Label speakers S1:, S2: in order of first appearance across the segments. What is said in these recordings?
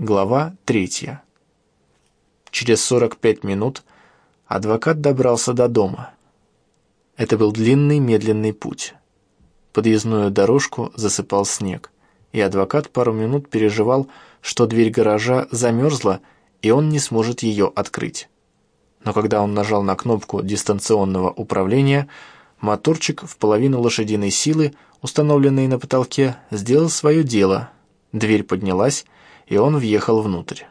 S1: Глава третья. Через 45 минут адвокат добрался до дома. Это был длинный медленный путь. Подъездную дорожку засыпал снег, и адвокат пару минут переживал, что дверь гаража замерзла, и он не сможет ее открыть. Но когда он нажал на кнопку дистанционного управления, моторчик в половину лошадиной силы, установленный на потолке, сделал свое дело. Дверь поднялась, и он въехал внутрь.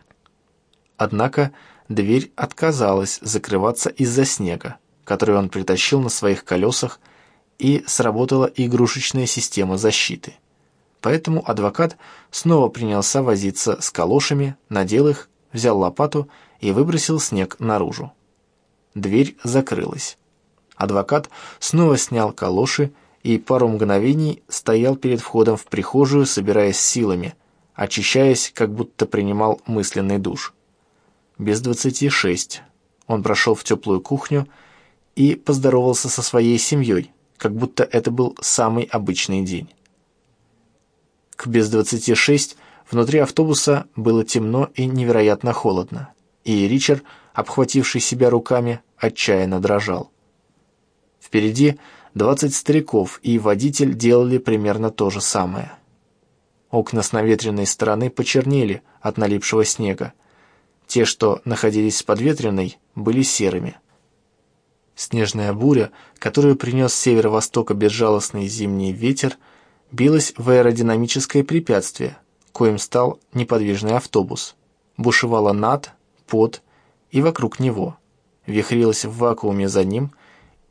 S1: Однако дверь отказалась закрываться из-за снега, который он притащил на своих колесах, и сработала игрушечная система защиты. Поэтому адвокат снова принялся возиться с калошами, надел их, взял лопату и выбросил снег наружу. Дверь закрылась. Адвокат снова снял калоши и пару мгновений стоял перед входом в прихожую, собираясь силами, очищаясь, как будто принимал мысленный душ. Без двадцати шесть он прошел в теплую кухню и поздоровался со своей семьей, как будто это был самый обычный день. К без двадцати шесть внутри автобуса было темно и невероятно холодно, и Ричард, обхвативший себя руками, отчаянно дрожал. Впереди двадцать стариков, и водитель делали примерно то же самое – Окна с наветренной стороны почернели от налипшего снега. Те, что находились с подветренной, были серыми. Снежная буря, которую принес с северо-востока безжалостный зимний ветер, билась в аэродинамическое препятствие, коим стал неподвижный автобус. Бушевала над, под и вокруг него. Вихрилась в вакууме за ним,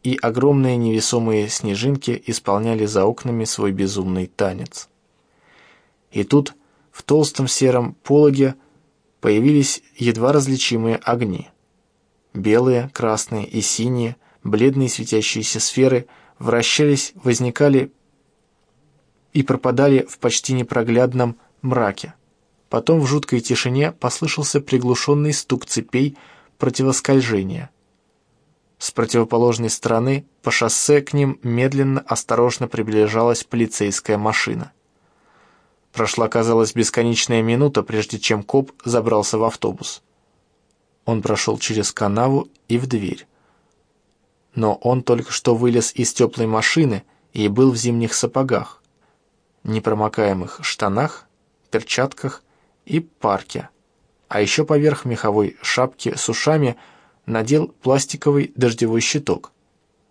S1: и огромные невесомые снежинки исполняли за окнами свой безумный танец. И тут в толстом сером пологе появились едва различимые огни. Белые, красные и синие, бледные светящиеся сферы вращались, возникали и пропадали в почти непроглядном мраке. Потом в жуткой тишине послышался приглушенный стук цепей противоскольжения. С противоположной стороны по шоссе к ним медленно, осторожно приближалась полицейская машина. Прошла, казалось, бесконечная минута, прежде чем коп забрался в автобус. Он прошел через канаву и в дверь. Но он только что вылез из теплой машины и был в зимних сапогах, непромокаемых штанах, перчатках и парке, а еще поверх меховой шапки с ушами надел пластиковый дождевой щиток.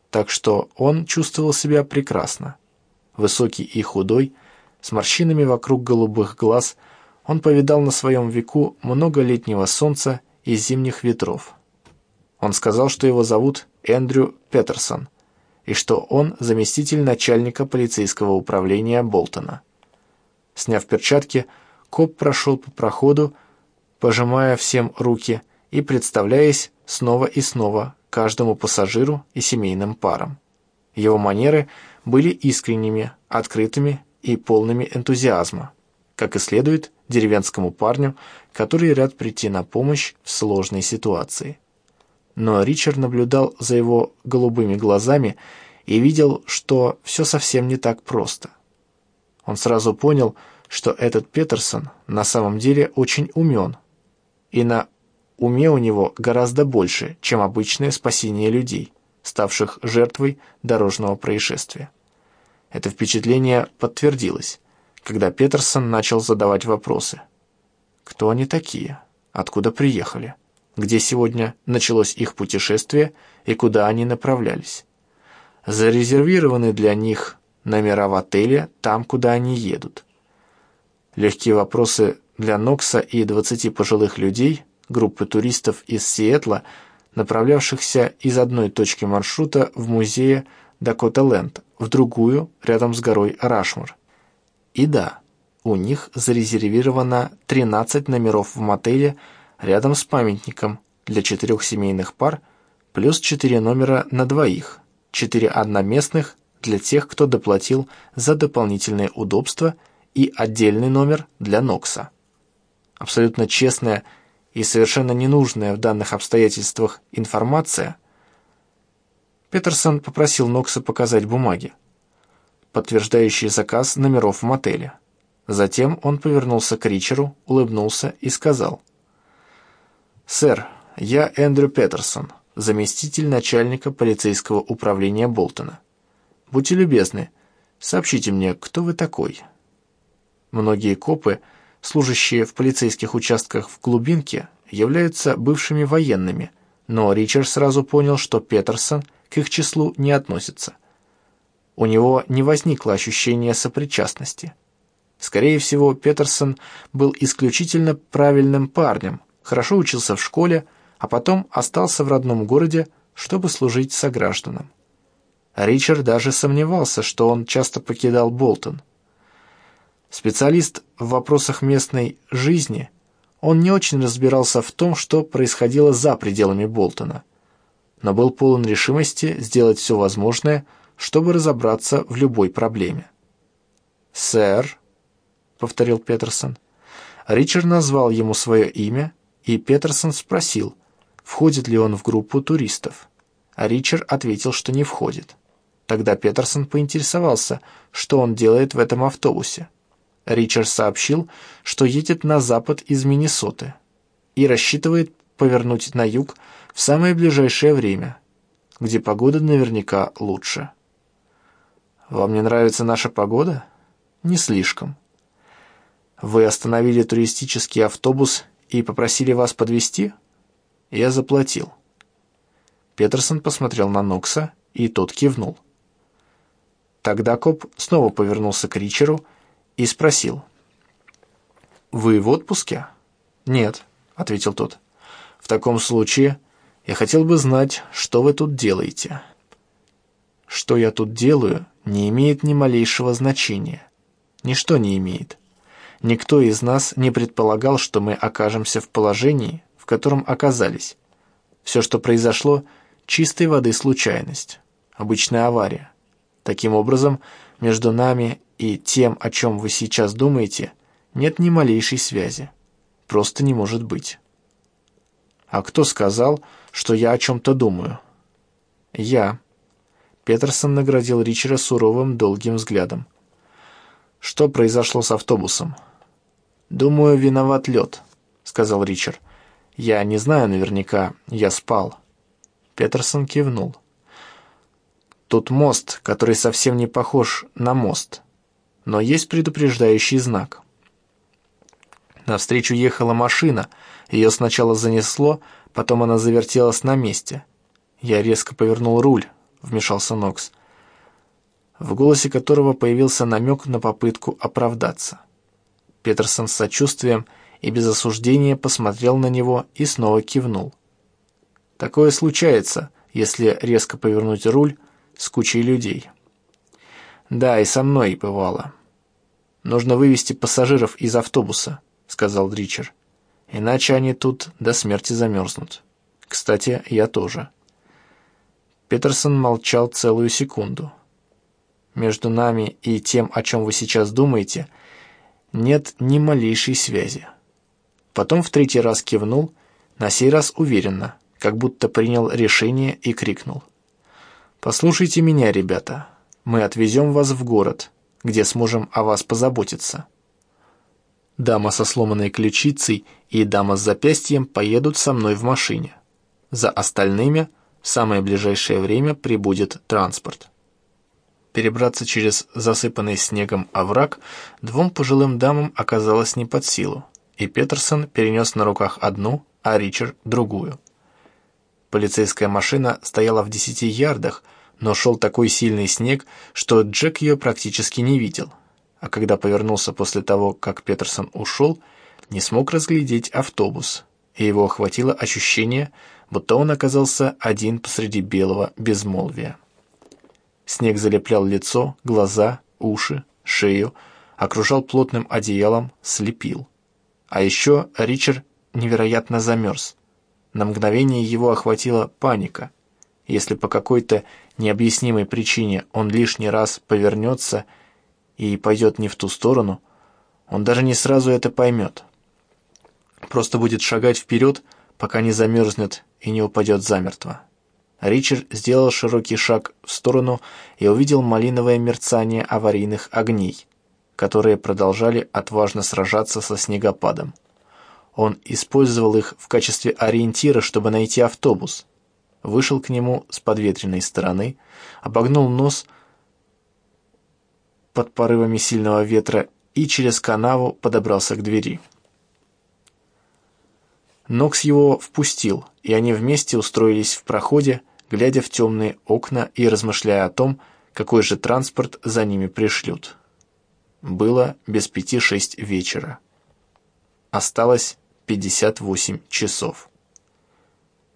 S1: Так что он чувствовал себя прекрасно. Высокий и худой, с морщинами вокруг голубых глаз, он повидал на своем веку много летнего солнца и зимних ветров. Он сказал, что его зовут Эндрю Петерсон, и что он заместитель начальника полицейского управления Болтона. Сняв перчатки, коп прошел по проходу, пожимая всем руки и представляясь снова и снова каждому пассажиру и семейным парам. Его манеры были искренними, открытыми и полными энтузиазма, как и следует деревенскому парню, который рад прийти на помощь в сложной ситуации. Но Ричард наблюдал за его голубыми глазами и видел, что все совсем не так просто. Он сразу понял, что этот Петерсон на самом деле очень умен, и на уме у него гораздо больше, чем обычное спасение людей, ставших жертвой дорожного происшествия. Это впечатление подтвердилось, когда Петерсон начал задавать вопросы. Кто они такие? Откуда приехали? Где сегодня началось их путешествие и куда они направлялись? Зарезервированы для них номера в отеле там, куда они едут. Легкие вопросы для Нокса и 20 пожилых людей, группы туристов из Сиэтла, направлявшихся из одной точки маршрута в музее Дакота-Ленд, в другую, рядом с горой Рашмур. И да, у них зарезервировано 13 номеров в мотеле рядом с памятником для четырех семейных пар, плюс 4 номера на двоих, 4 одноместных для тех, кто доплатил за дополнительные удобства и отдельный номер для Нокса. Абсолютно честная и совершенно ненужная в данных обстоятельствах информация Петерсон попросил Нокса показать бумаги, подтверждающие заказ номеров в мотеле. Затем он повернулся к Ричеру, улыбнулся и сказал. «Сэр, я Эндрю Петерсон, заместитель начальника полицейского управления Болтона. Будьте любезны, сообщите мне, кто вы такой?» Многие копы, служащие в полицейских участках в глубинке, являются бывшими военными, но Ричард сразу понял, что Петерсон к их числу не относится. У него не возникло ощущения сопричастности. Скорее всего, Петерсон был исключительно правильным парнем, хорошо учился в школе, а потом остался в родном городе, чтобы служить согражданам. Ричард даже сомневался, что он часто покидал Болтон. Специалист в вопросах местной жизни, он не очень разбирался в том, что происходило за пределами Болтона, но был полон решимости сделать все возможное, чтобы разобраться в любой проблеме. «Сэр», — повторил Петерсон. Ричард назвал ему свое имя, и Петерсон спросил, входит ли он в группу туристов. А Ричард ответил, что не входит. Тогда Петерсон поинтересовался, что он делает в этом автобусе. Ричард сообщил, что едет на запад из Миннесоты и рассчитывает повернуть на юг в самое ближайшее время, где погода наверняка лучше. «Вам не нравится наша погода?» «Не слишком. Вы остановили туристический автобус и попросили вас подвезти?» «Я заплатил». Петерсон посмотрел на Нокса, и тот кивнул. Тогда коп снова повернулся к Ричеру и спросил. «Вы в отпуске?» «Нет», — ответил тот. «В таком случае я хотел бы знать, что вы тут делаете». «Что я тут делаю, не имеет ни малейшего значения. Ничто не имеет. Никто из нас не предполагал, что мы окажемся в положении, в котором оказались. Все, что произошло, чистой воды случайность, обычная авария. Таким образом, между нами и тем, о чем вы сейчас думаете, нет ни малейшей связи. Просто не может быть. А кто сказал, что я о чем-то думаю? Я. Петерсон наградил Ричера суровым, долгим взглядом. Что произошло с автобусом? Думаю, виноват лед, сказал Ричард. Я не знаю наверняка, я спал. Петерсон кивнул. Тут мост, который совсем не похож на мост, но есть предупреждающий знак. Навстречу ехала машина, ее сначала занесло, потом она завертелась на месте. Я резко повернул руль, вмешался Нокс, в голосе которого появился намек на попытку оправдаться. Петерсон с сочувствием и без осуждения посмотрел на него и снова кивнул. Такое случается, если резко повернуть руль, с кучей людей. Да, и со мной бывало. Нужно вывести пассажиров из автобуса, сказал Ричард. Иначе они тут до смерти замерзнут. Кстати, я тоже. Петерсон молчал целую секунду. Между нами и тем, о чем вы сейчас думаете, нет ни малейшей связи. Потом в третий раз кивнул, на сей раз уверенно, как будто принял решение и крикнул. «Послушайте меня, ребята. Мы отвезем вас в город, где сможем о вас позаботиться». Дама со сломанной ключицей и дама с запястьем поедут со мной в машине. За остальными в самое ближайшее время прибудет транспорт. Перебраться через засыпанный снегом овраг двум пожилым дамам оказалось не под силу, и Петерсон перенес на руках одну, а Ричард — другую. Полицейская машина стояла в десяти ярдах, но шел такой сильный снег, что Джек ее практически не видел. А когда повернулся после того, как Петерсон ушел, не смог разглядеть автобус, и его охватило ощущение, будто он оказался один посреди белого безмолвия. Снег залеплял лицо, глаза, уши, шею, окружал плотным одеялом, слепил. А еще Ричард невероятно замерз. На мгновение его охватила паника. Если по какой-то необъяснимой причине он лишний раз повернется и пойдет не в ту сторону, он даже не сразу это поймет. Просто будет шагать вперед, пока не замерзнет и не упадет замертво. Ричард сделал широкий шаг в сторону и увидел малиновое мерцание аварийных огней, которые продолжали отважно сражаться со снегопадом. Он использовал их в качестве ориентира, чтобы найти автобус. Вышел к нему с подветренной стороны, обогнул нос под порывами сильного ветра и через канаву подобрался к двери. Нокс его впустил, и они вместе устроились в проходе, глядя в темные окна и размышляя о том, какой же транспорт за ними пришлют. Было без пяти шесть вечера. Осталось 58 часов.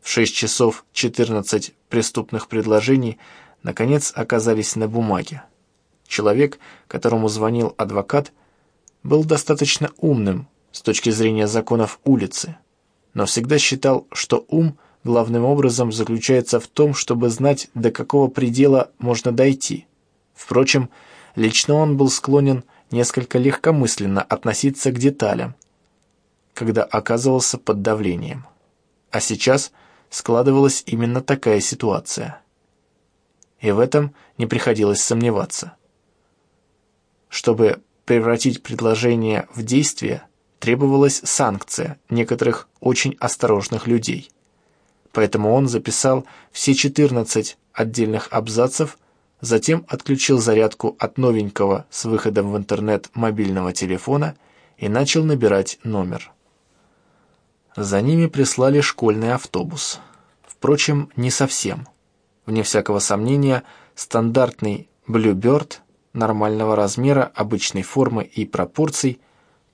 S1: В 6 часов 14 преступных предложений наконец оказались на бумаге. Человек, которому звонил адвокат, был достаточно умным с точки зрения законов улицы, но всегда считал, что ум главным образом заключается в том, чтобы знать, до какого предела можно дойти. Впрочем, лично он был склонен несколько легкомысленно относиться к деталям, когда оказывался под давлением. А сейчас складывалась именно такая ситуация. И в этом не приходилось сомневаться. Чтобы превратить предложение в действие, требовалась санкция некоторых очень осторожных людей. Поэтому он записал все 14 отдельных абзацев, затем отключил зарядку от новенького с выходом в интернет мобильного телефона и начал набирать номер. За ними прислали школьный автобус. Впрочем, не совсем. Вне всякого сомнения, стандартный Bluebird нормального размера, обычной формы и пропорций,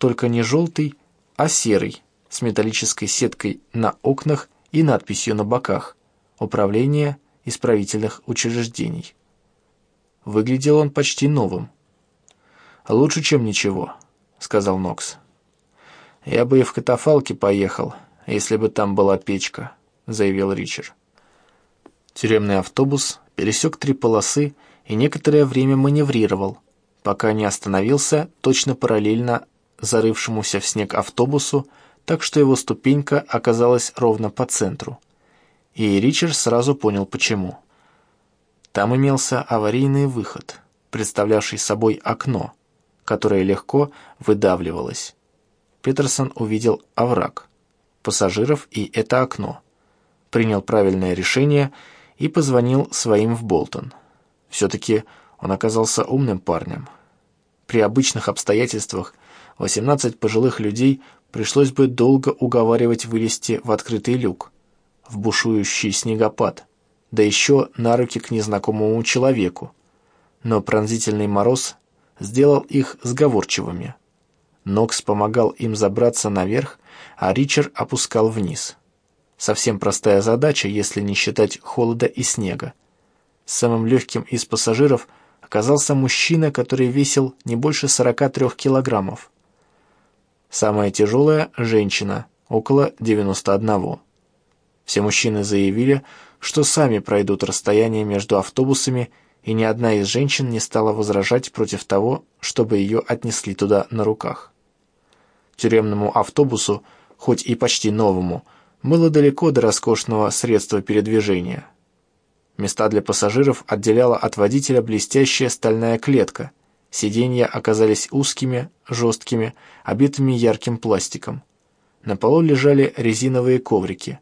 S1: только не желтый, а серый, с металлической сеткой на окнах и надписью на боках «Управление исправительных учреждений». Выглядел он почти новым. «Лучше, чем ничего», — сказал Нокс. «Я бы и в катафалке поехал, если бы там была печка», — заявил Ричард. Тюремный автобус пересек три полосы и некоторое время маневрировал, пока не остановился точно параллельно зарывшемуся в снег автобусу, так что его ступенька оказалась ровно по центру. И Ричард сразу понял, почему. Там имелся аварийный выход, представлявший собой окно, которое легко выдавливалось. Петерсон увидел овраг, пассажиров и это окно, принял правильное решение и позвонил своим в Болтон. Все-таки он оказался умным парнем. При обычных обстоятельствах 18 пожилых людей пришлось бы долго уговаривать вылезти в открытый люк, в бушующий снегопад, да еще на руки к незнакомому человеку. Но пронзительный мороз сделал их сговорчивыми. Нокс помогал им забраться наверх, а Ричард опускал вниз. Совсем простая задача, если не считать холода и снега. Самым легким из пассажиров оказался мужчина, который весил не больше 43 килограммов. Самая тяжелая – женщина, около 91. Все мужчины заявили, что сами пройдут расстояние между автобусами, и ни одна из женщин не стала возражать против того, чтобы ее отнесли туда на руках. Тюремному автобусу, хоть и почти новому, было далеко до роскошного средства передвижения. Места для пассажиров отделяла от водителя блестящая стальная клетка. Сиденья оказались узкими, жесткими, обитыми ярким пластиком. На полу лежали резиновые коврики,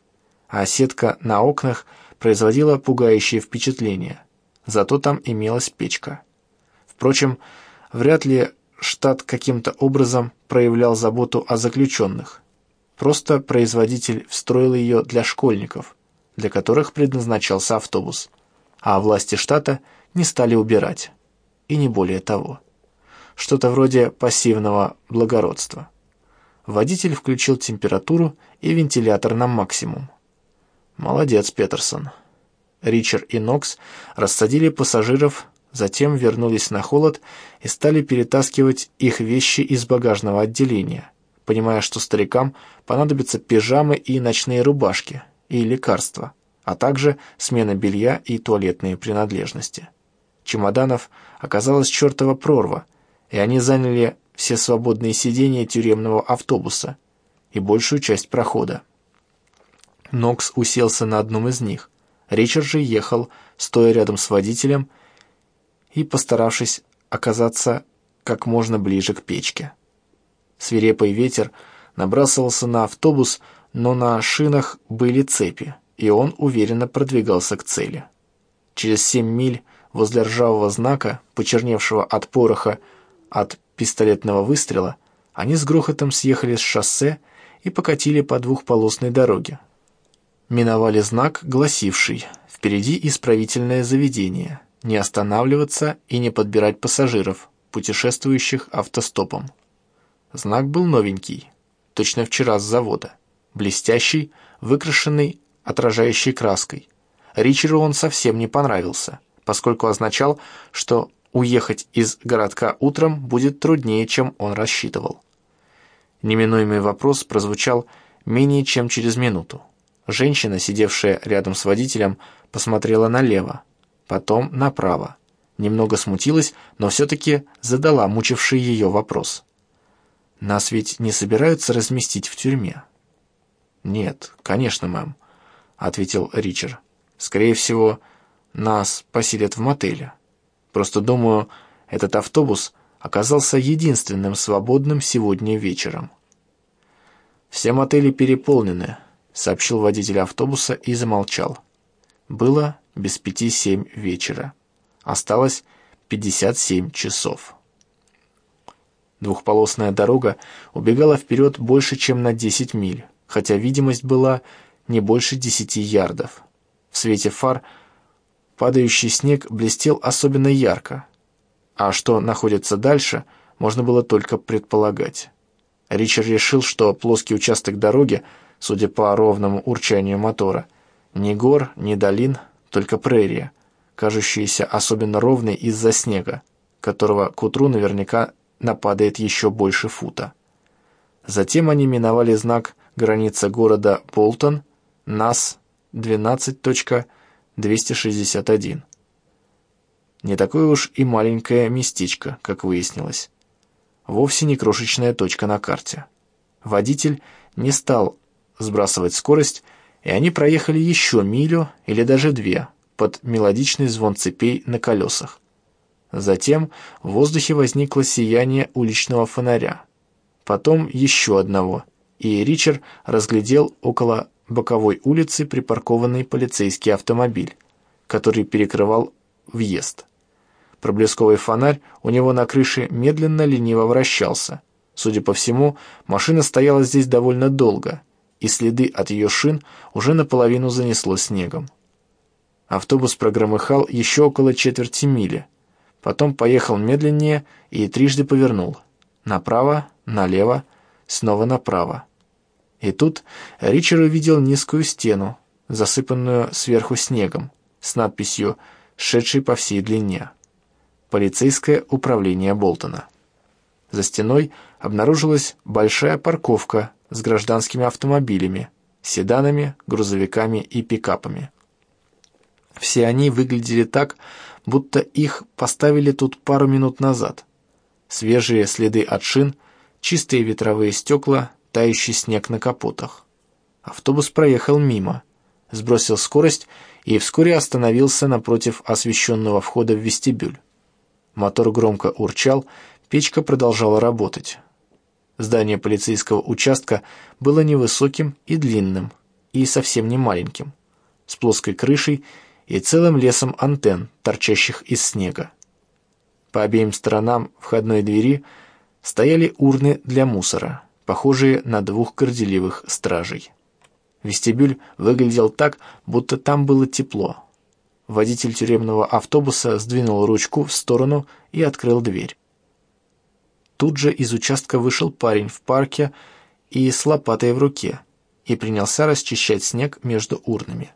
S1: а сетка на окнах производила пугающее впечатление. Зато там имелась печка. Впрочем, вряд ли штат каким-то образом проявлял заботу о заключенных. Просто производитель встроил ее для школьников, для которых предназначался автобус, а власти штата не стали убирать. И не более того. Что-то вроде пассивного благородства. Водитель включил температуру и вентилятор на максимум. Молодец, Петерсон. Ричард и Нокс рассадили пассажиров, затем вернулись на холод и стали перетаскивать их вещи из багажного отделения – понимая, что старикам понадобятся пижамы и ночные рубашки, и лекарства, а также смена белья и туалетные принадлежности. Чемоданов оказалась чертова прорва, и они заняли все свободные сиденья тюремного автобуса и большую часть прохода. Нокс уселся на одном из них. Ричард же ехал, стоя рядом с водителем и постаравшись оказаться как можно ближе к печке. Свирепый ветер набрасывался на автобус, но на шинах были цепи, и он уверенно продвигался к цели. Через семь миль возле ржавого знака, почерневшего от пороха от пистолетного выстрела, они с грохотом съехали с шоссе и покатили по двухполосной дороге. Миновали знак, гласивший «Впереди исправительное заведение. Не останавливаться и не подбирать пассажиров, путешествующих автостопом». Знак был новенький, точно вчера с завода, блестящий, выкрашенный, отражающий краской. Ричеру он совсем не понравился, поскольку означал, что уехать из городка утром будет труднее, чем он рассчитывал. Неминуемый вопрос прозвучал менее чем через минуту. Женщина, сидевшая рядом с водителем, посмотрела налево, потом направо. Немного смутилась, но все-таки задала мучивший ее вопрос. «Нас ведь не собираются разместить в тюрьме?» «Нет, конечно, мэм», — ответил Ричард. «Скорее всего, нас поселят в мотеле. Просто думаю, этот автобус оказался единственным свободным сегодня вечером. «Все мотели переполнены», — сообщил водитель автобуса и замолчал. Было без пяти семь вечера. Осталось пятьдесят семь часов. Двухполосная дорога убегала вперед больше, чем на десять миль, хотя видимость была не больше десяти ярдов. В свете фар падающий снег блестел особенно ярко, а что находится дальше, можно было только предполагать. Ричард решил, что плоский участок дороги, судя по ровному урчанию мотора, ни гор, ни долин, только прерия, кажущаяся особенно ровной из-за снега, которого к утру наверняка нападает еще больше фута. Затем они миновали знак граница города Болтон, НАС 12.261. Не такое уж и маленькое местечко, как выяснилось. Вовсе не крошечная точка на карте. Водитель не стал сбрасывать скорость, и они проехали еще милю или даже две под мелодичный звон цепей на колесах. Затем в воздухе возникло сияние уличного фонаря. Потом еще одного, и Ричард разглядел около боковой улицы припаркованный полицейский автомобиль, который перекрывал въезд. Проблесковый фонарь у него на крыше медленно лениво вращался. Судя по всему, машина стояла здесь довольно долго, и следы от ее шин уже наполовину занесло снегом. Автобус прогромыхал еще около четверти мили, потом поехал медленнее и трижды повернул. Направо, налево, снова направо. И тут Ричард увидел низкую стену, засыпанную сверху снегом, с надписью «Шедший по всей длине» полицейское управление Болтона. За стеной обнаружилась большая парковка с гражданскими автомобилями, седанами, грузовиками и пикапами. Все они выглядели так, будто их поставили тут пару минут назад. Свежие следы от шин, чистые ветровые стекла, тающий снег на капотах. Автобус проехал мимо, сбросил скорость и вскоре остановился напротив освещенного входа в вестибюль. Мотор громко урчал, печка продолжала работать. Здание полицейского участка было невысоким и длинным, и совсем не маленьким, с плоской крышей и целым лесом антенн, торчащих из снега. По обеим сторонам входной двери стояли урны для мусора, похожие на двух горделивых стражей. Вестибюль выглядел так, будто там было тепло, Водитель тюремного автобуса сдвинул ручку в сторону и открыл дверь. Тут же из участка вышел парень в парке и с лопатой в руке и принялся расчищать снег между урнами.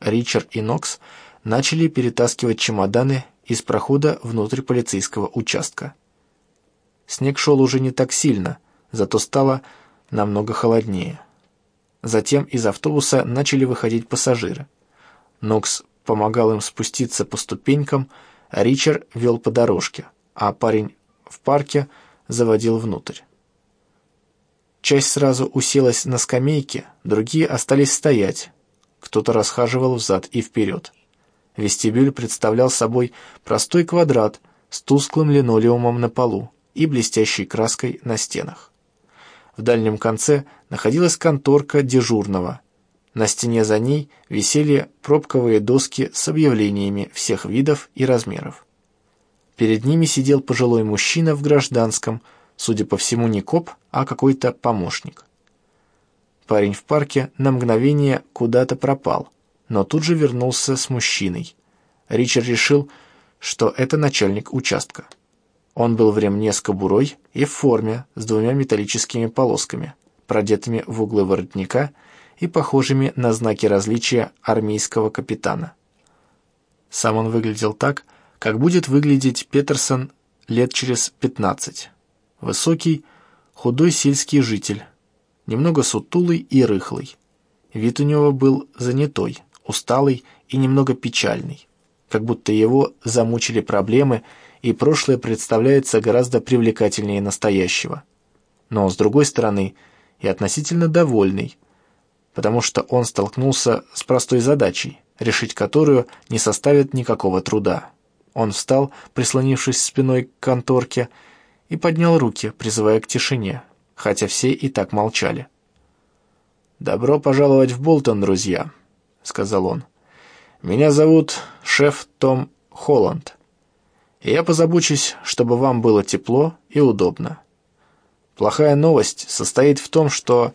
S1: Ричард и Нокс начали перетаскивать чемоданы из прохода внутрь полицейского участка. Снег шел уже не так сильно, зато стало намного холоднее. Затем из автобуса начали выходить пассажиры. Нокс помогал им спуститься по ступенькам, Ричард вел по дорожке, а парень в парке заводил внутрь. Часть сразу уселась на скамейке, другие остались стоять. Кто-то расхаживал взад и вперед. Вестибюль представлял собой простой квадрат с тусклым линолеумом на полу и блестящей краской на стенах. В дальнем конце находилась конторка дежурного. На стене за ней висели пробковые доски с объявлениями всех видов и размеров. Перед ними сидел пожилой мужчина в гражданском, судя по всему, не коп, а какой-то помощник. Парень в парке на мгновение куда-то пропал, но тут же вернулся с мужчиной. Ричард решил, что это начальник участка. Он был в ремне с кобурой и в форме с двумя металлическими полосками, продетыми в углы воротника и похожими на знаки различия армейского капитана. Сам он выглядел так, как будет выглядеть Петерсон лет через пятнадцать. Высокий, худой сельский житель, немного сутулый и рыхлый. Вид у него был занятой, усталый и немного печальный, как будто его замучили проблемы, и прошлое представляется гораздо привлекательнее настоящего. Но, с другой стороны, и относительно довольный, потому что он столкнулся с простой задачей, решить которую не составит никакого труда. Он встал, прислонившись спиной к конторке, и поднял руки, призывая к тишине, хотя все и так молчали. «Добро пожаловать в Болтон, друзья», — сказал он. «Меня зовут шеф Том Холланд, я позабочусь, чтобы вам было тепло и удобно. Плохая новость состоит в том, что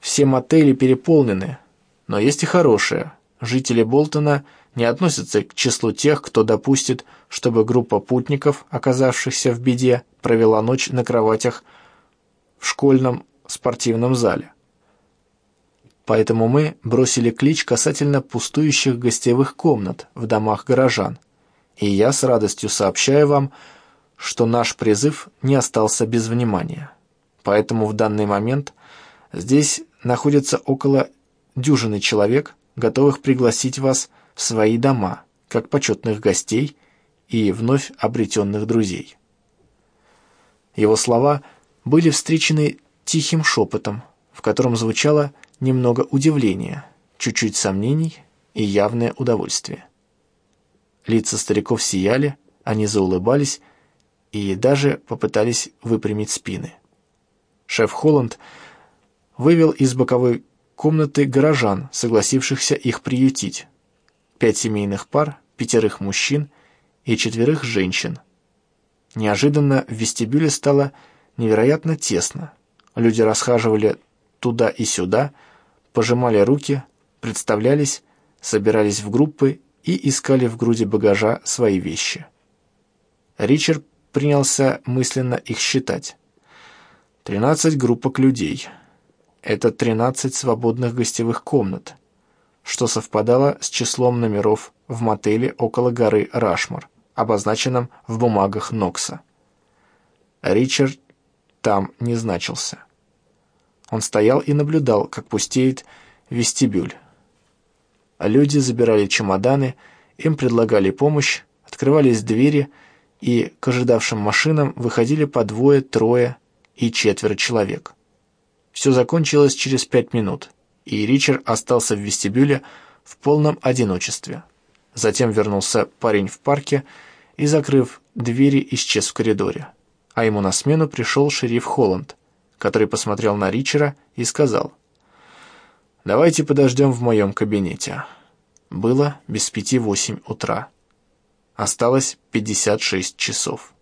S1: все мотели переполнены, но есть и хорошая. Жители Болтона — не относится к числу тех, кто допустит, чтобы группа путников, оказавшихся в беде, провела ночь на кроватях в школьном спортивном зале. Поэтому мы бросили клич касательно пустующих гостевых комнат в домах горожан. И я с радостью сообщаю вам, что наш призыв не остался без внимания. Поэтому в данный момент здесь находится около дюжины человек, готовых пригласить вас свои дома, как почетных гостей и вновь обретенных друзей. Его слова были встречены тихим шепотом, в котором звучало немного удивления, чуть-чуть сомнений и явное удовольствие. Лица стариков сияли, они заулыбались и даже попытались выпрямить спины. Шеф Холланд вывел из боковой комнаты горожан, согласившихся их приютить, пять семейных пар, пятерых мужчин и четверых женщин. Неожиданно в вестибюле стало невероятно тесно. Люди расхаживали туда и сюда, пожимали руки, представлялись, собирались в группы и искали в груди багажа свои вещи. Ричард принялся мысленно их считать. Тринадцать группок людей. Это тринадцать свободных гостевых комнат что совпадало с числом номеров в мотеле около горы Рашмор, обозначенном в бумагах Нокса. Ричард там не значился. Он стоял и наблюдал, как пустеет вестибюль. Люди забирали чемоданы, им предлагали помощь, открывались двери, и к ожидавшим машинам выходили по двое, трое и четверо человек. Все закончилось через пять минут и Ричард остался в вестибюле в полном одиночестве. Затем вернулся парень в парке и, закрыв двери, исчез в коридоре. А ему на смену пришел шериф Холланд, который посмотрел на Ричера и сказал, «Давайте подождем в моем кабинете». Было без пяти восемь утра. Осталось пятьдесят шесть часов.